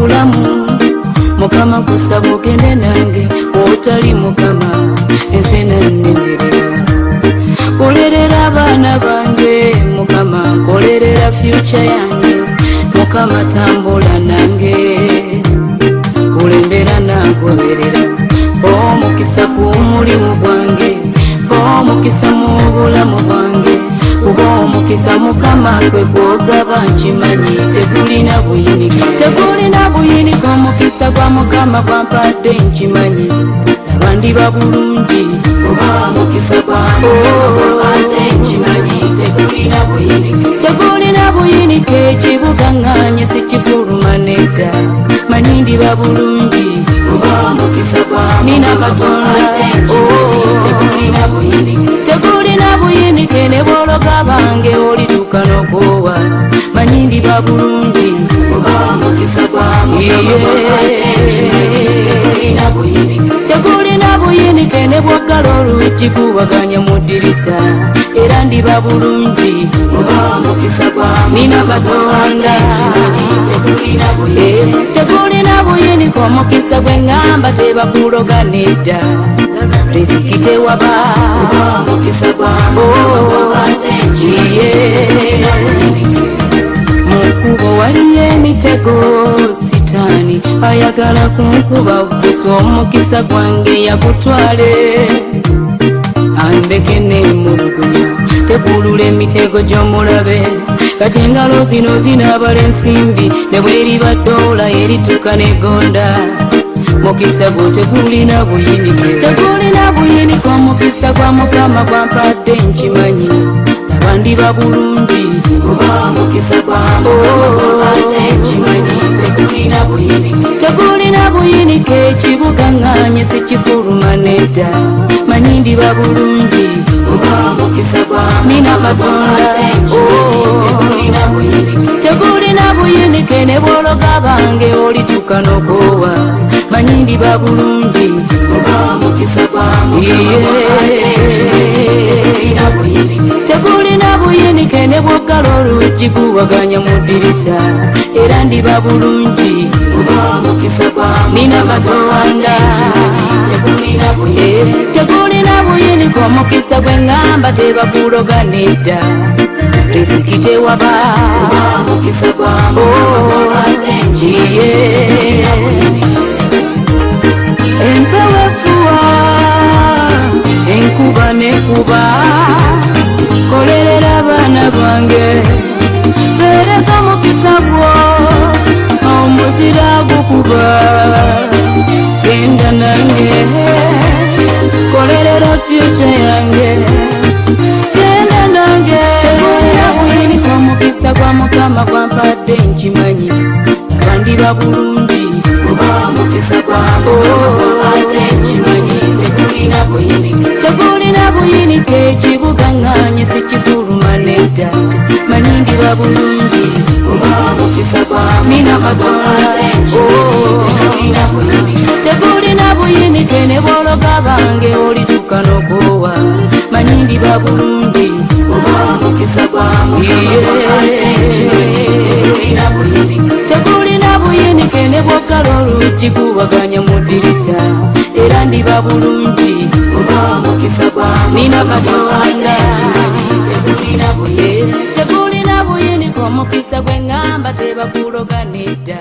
obulamu mukama nkusaba ogende nange otali mukama ensena nnengerera kolerera abaana bange mukama nkolerera fyuca yange mukama tambula nange kulembera nagoberera bomukisa kumulimu gwange bomukisa mubulamu bwange omukisa mukama kwe gwogaba nkimanyi tegulina buyinika tegulina buyinika omukisa gwa mukama gwampadde nkimanyi nabandiba bulungi tegulina buyinika ekibuga ŋŋanye si kifuluma nedda manyi ndiba bulungi nina katonda bagabange oli tukanokowa manyindi bagulundi tekulina buyinike ne bwaggala oluwiki kubaganya mu ddirisa era ndiba bulungi nina katonda tekulina buyinike omukisa gwe ŋŋamba tebakuloga nedda riziki tewaba oh, oh, oh. mukubo waliyo emitego sitaani ayagala kunkuba busa omukisa gwange yagutwale andeke nemulugunya tekulula emitego gyomulabe kati engalo zino zinaabala ensimbi nebweriba dola erituka negonda mukisa gwo tegulina buyinike omukisa gwa mukama gwampadde nkimanyi kandiba bulungi oh. tegulina buyinika ekibuga ŋŋanye si kifuluma nedda manyi ndiba bulungi nina katonda tegulina oh. buyinike ne bwologa bange olituka nokowa manyi ndiba bulungi yeah. bwokala oluwiki kuwaganya mu ddirisa era ndiba bulungi nina matowanda tekulina buyini kwomukisa gwe ŋŋamba tebakuloganedda tezikitewaba oh. kuba genda nange kolerero fyuca yange genda nange tegulira bwini kwa mukisa kwa mukama kwampadde nkimanyi abandirwa bulungi tegulina buyinike kibuganganye sikifuluma nedda manyingirwa bulungi oh, tegulina buyini tene boloka bange olijukkana okowa manyindi ba bulungi tegulina buyini kene bwokala oluggi kubaganya mu ddirisa era ndiba bulungi nina katonda omukisa gwe ŋŋamba tebakuloganedda